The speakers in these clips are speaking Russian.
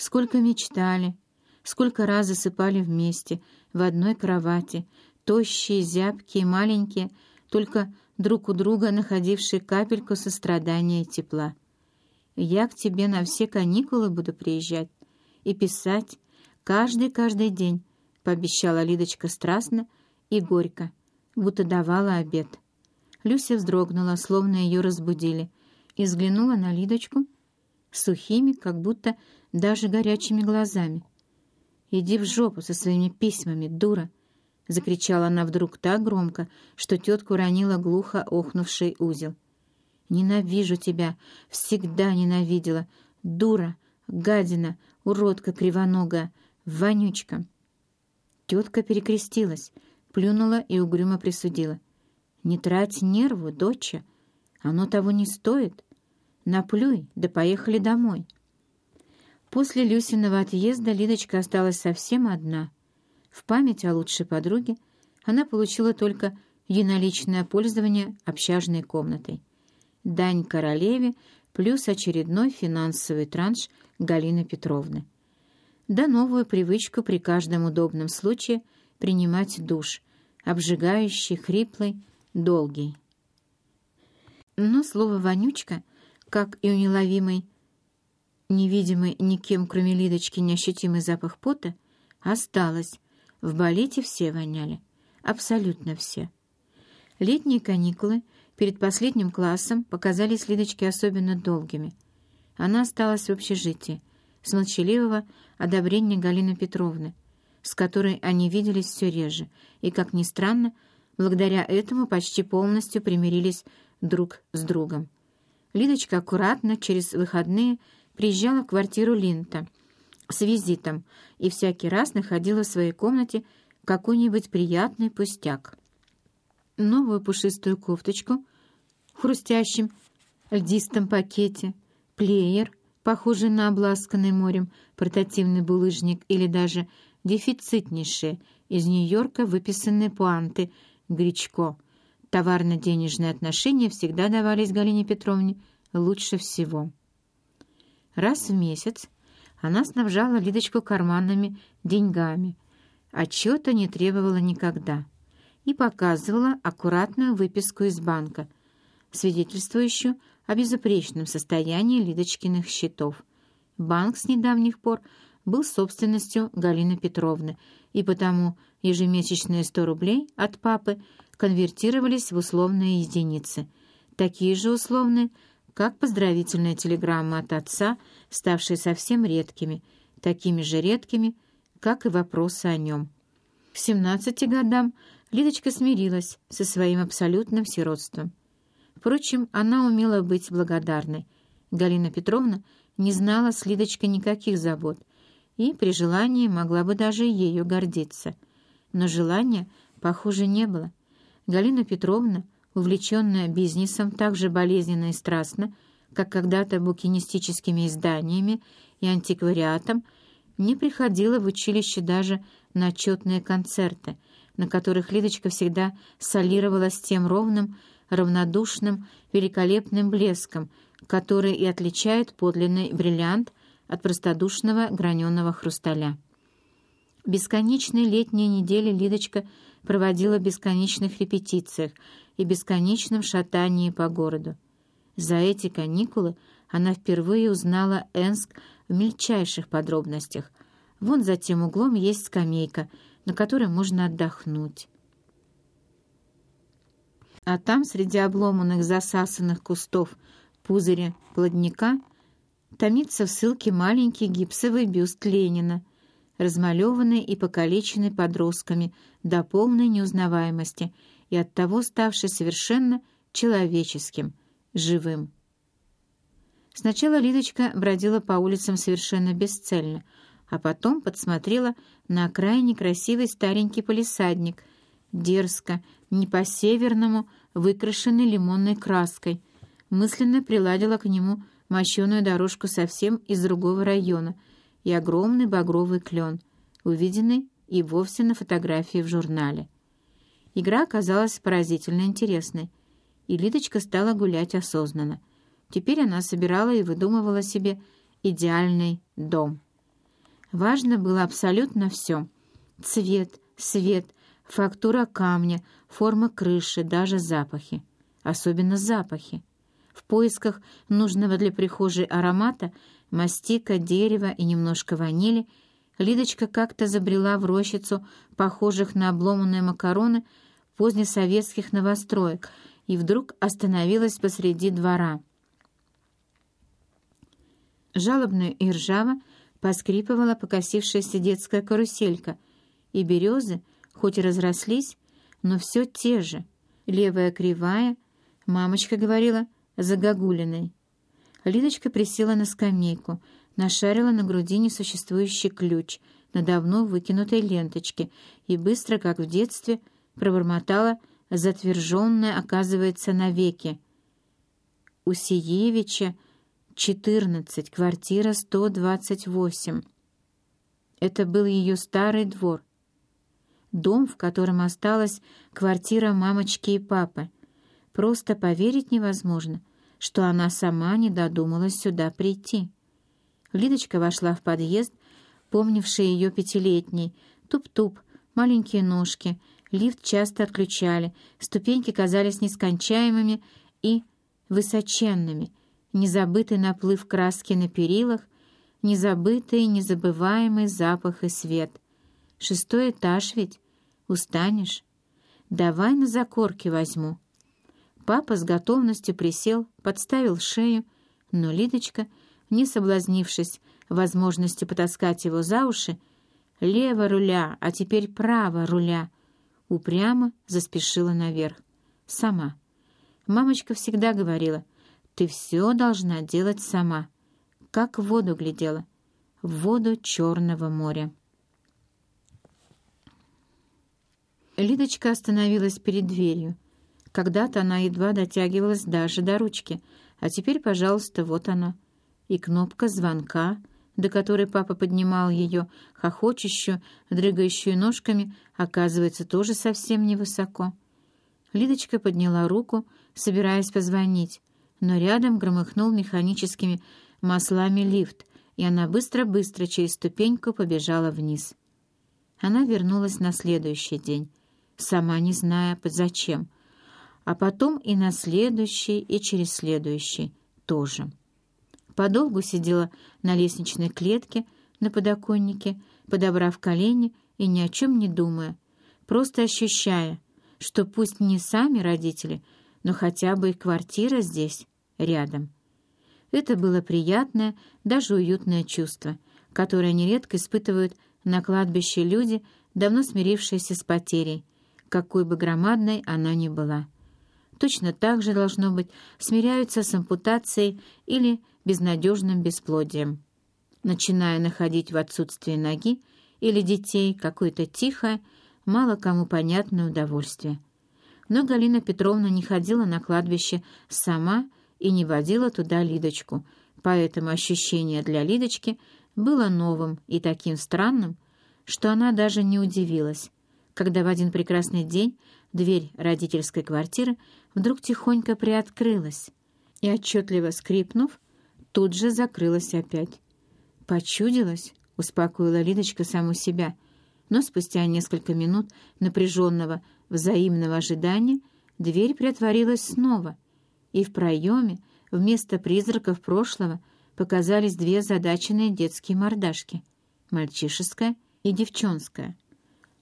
Сколько мечтали, сколько раз засыпали вместе, в одной кровати, тощие, зябкие, маленькие, только друг у друга находившие капельку сострадания и тепла. Я к тебе на все каникулы буду приезжать и писать каждый-каждый день, — пообещала Лидочка страстно и горько, будто давала обед. Люся вздрогнула, словно ее разбудили, и взглянула на Лидочку сухими, как будто даже горячими глазами. «Иди в жопу со своими письмами, дура!» — закричала она вдруг так громко, что тетка уронила глухо охнувший узел. «Ненавижу тебя! Всегда ненавидела! Дура! Гадина! Уродка кривоногая! Вонючка!» Тетка перекрестилась, плюнула и угрюмо присудила. «Не трать нерву, доча! Оно того не стоит! Наплюй, да поехали домой!» После Люсиного отъезда Лидочка осталась совсем одна. В память о лучшей подруге она получила только единоличное пользование общажной комнатой. Дань королеве плюс очередной финансовый транш Галины Петровны. Да новую привычку при каждом удобном случае принимать душ, обжигающий, хриплый, долгий. Но слово «вонючка», как и у неловимой Невидимый никем, кроме Лидочки, неощутимый запах пота осталось. В балете все воняли. Абсолютно все. Летние каникулы перед последним классом показались Лидочке особенно долгими. Она осталась в общежитии, с молчаливого одобрения Галины Петровны, с которой они виделись все реже, и, как ни странно, благодаря этому почти полностью примирились друг с другом. Лидочка аккуратно через выходные приезжала в квартиру Линта с визитом и всякий раз находила в своей комнате какой-нибудь приятный пустяк. Новую пушистую кофточку в хрустящем льдистом пакете, плеер, похожий на обласканный морем портативный булыжник или даже дефицитнейшие из Нью-Йорка выписанные пуанты Гречко. Товарно-денежные отношения всегда давались Галине Петровне лучше всего. Раз в месяц она снабжала Лидочку карманными деньгами, отчета не требовала никогда и показывала аккуратную выписку из банка, свидетельствующую о безупречном состоянии Лидочкиных счетов. Банк с недавних пор был собственностью Галины Петровны, и потому ежемесячные 100 рублей от папы конвертировались в условные единицы. Такие же условные – как поздравительная телеграмма от отца, ставшие совсем редкими, такими же редкими, как и вопросы о нем. К 17 годам Лидочка смирилась со своим абсолютным сиротством. Впрочем, она умела быть благодарной. Галина Петровна не знала с Лидочкой никаких забот и при желании могла бы даже ею гордиться. Но желания, похоже, не было. Галина Петровна — увлеченная бизнесом так же болезненно и страстно, как когда-то букинистическими изданиями и антиквариатом, не приходила в училище даже на отчетные концерты, на которых Лидочка всегда солировала с тем ровным, равнодушным, великолепным блеском, который и отличает подлинный бриллиант от простодушного граненого хрусталя. Бесконечные летние недели Лидочка проводила в бесконечных репетициях и бесконечном шатании по городу. За эти каникулы она впервые узнала Энск в мельчайших подробностях. Вон за тем углом есть скамейка, на которой можно отдохнуть. А там, среди обломанных засасанных кустов пузыря плодника, томится в ссылке маленький гипсовый бюст Ленина, размалеванный и покалеченный подростками до полной неузнаваемости и оттого ставший совершенно человеческим, живым. Сначала Лидочка бродила по улицам совершенно бесцельно, а потом подсмотрела на окраине красивый старенький полисадник, дерзко, не по-северному, выкрашенный лимонной краской, мысленно приладила к нему мощеную дорожку совсем из другого района и огромный багровый клен, увиденный и вовсе на фотографии в журнале. Игра оказалась поразительно интересной, и Лидочка стала гулять осознанно. Теперь она собирала и выдумывала себе идеальный дом. Важно было абсолютно все. Цвет, свет, фактура камня, форма крыши, даже запахи. Особенно запахи. В поисках нужного для прихожей аромата мастика, дерева и немножко ванили Лидочка как-то забрела в рощицу, похожих на обломанные макароны, позднесоветских новостроек, и вдруг остановилась посреди двора. Жалобно и ржаво поскрипывала покосившаяся детская каруселька, и березы, хоть и разрослись, но все те же, левая кривая, мамочка говорила, загогулиной. Лидочка присела на скамейку, нашарила на груди несуществующий ключ на давно выкинутой ленточке и быстро, как в детстве, пробормотала затверженное, оказывается, навеки. У Сиевича 14, квартира 128. Это был ее старый двор. Дом, в котором осталась квартира мамочки и папы. Просто поверить невозможно, что она сама не додумалась сюда прийти. Лидочка вошла в подъезд, помнивший ее пятилетней. Туп-туп, маленькие ножки, лифт часто отключали, ступеньки казались нескончаемыми и высоченными, незабытый наплыв краски на перилах, незабытый незабываемый запах и свет. Шестой этаж ведь? Устанешь? Давай на закорке возьму. Папа с готовностью присел, подставил шею, но Лидочка, не соблазнившись возможностью потаскать его за уши, лево руля, а теперь право руля, упрямо заспешила наверх. Сама. Мамочка всегда говорила, ты все должна делать сама, как в воду глядела, в воду Черного моря. Лидочка остановилась перед дверью. Когда-то она едва дотягивалась даже до ручки, а теперь, пожалуйста, вот она. И кнопка звонка, до которой папа поднимал ее, хохочущую, дрыгающую ножками, оказывается, тоже совсем невысоко. Лидочка подняла руку, собираясь позвонить, но рядом громыхнул механическими маслами лифт, и она быстро-быстро через ступеньку побежала вниз. Она вернулась на следующий день, сама не зная, зачем, а потом и на следующий, и через следующий тоже. Подолгу сидела на лестничной клетке, на подоконнике, подобрав колени и ни о чем не думая, просто ощущая, что пусть не сами родители, но хотя бы и квартира здесь, рядом. Это было приятное, даже уютное чувство, которое нередко испытывают на кладбище люди, давно смирившиеся с потерей, какой бы громадной она ни была. Точно так же, должно быть, смиряются с ампутацией или безнадежным бесплодием, начиная находить в отсутствии ноги или детей какое-то тихое, мало кому понятное удовольствие. Но Галина Петровна не ходила на кладбище сама и не водила туда Лидочку, поэтому ощущение для Лидочки было новым и таким странным, что она даже не удивилась, когда в один прекрасный день дверь родительской квартиры вдруг тихонько приоткрылась и, отчетливо скрипнув, тут же закрылась опять. «Почудилась?» — успокоила Лидочка саму себя, но спустя несколько минут напряженного взаимного ожидания дверь приотворилась снова — и в проеме вместо призраков прошлого показались две задаченные детские мордашки — мальчишеская и девчонская.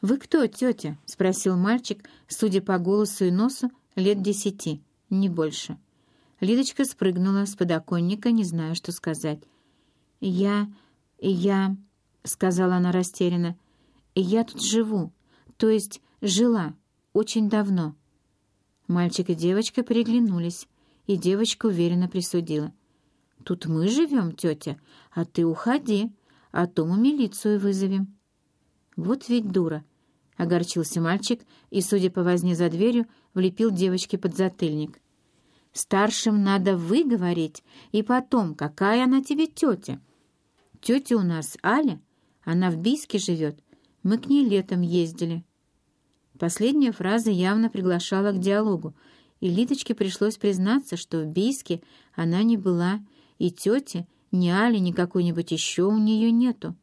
«Вы кто, тетя?» — спросил мальчик, судя по голосу и носу, лет десяти, не больше. Лидочка спрыгнула с подоконника, не зная, что сказать. «Я... я...» — сказала она растерянно. «Я тут живу, то есть жила, очень давно». Мальчик и девочка переглянулись и девочка уверенно присудила. «Тут мы живем, тетя, а ты уходи, а то мы милицию вызовем». «Вот ведь дура!» — огорчился мальчик и, судя по возне за дверью, влепил девочке под затыльник. «Старшим надо вы говорить, и потом, какая она тебе тетя?» «Тетя у нас Аля, она в Бийске живет, мы к ней летом ездили». Последняя фраза явно приглашала к диалогу, и Лидочке пришлось признаться, что в Бийске она не была, и тети, ни Али, ни какой-нибудь еще у нее нету.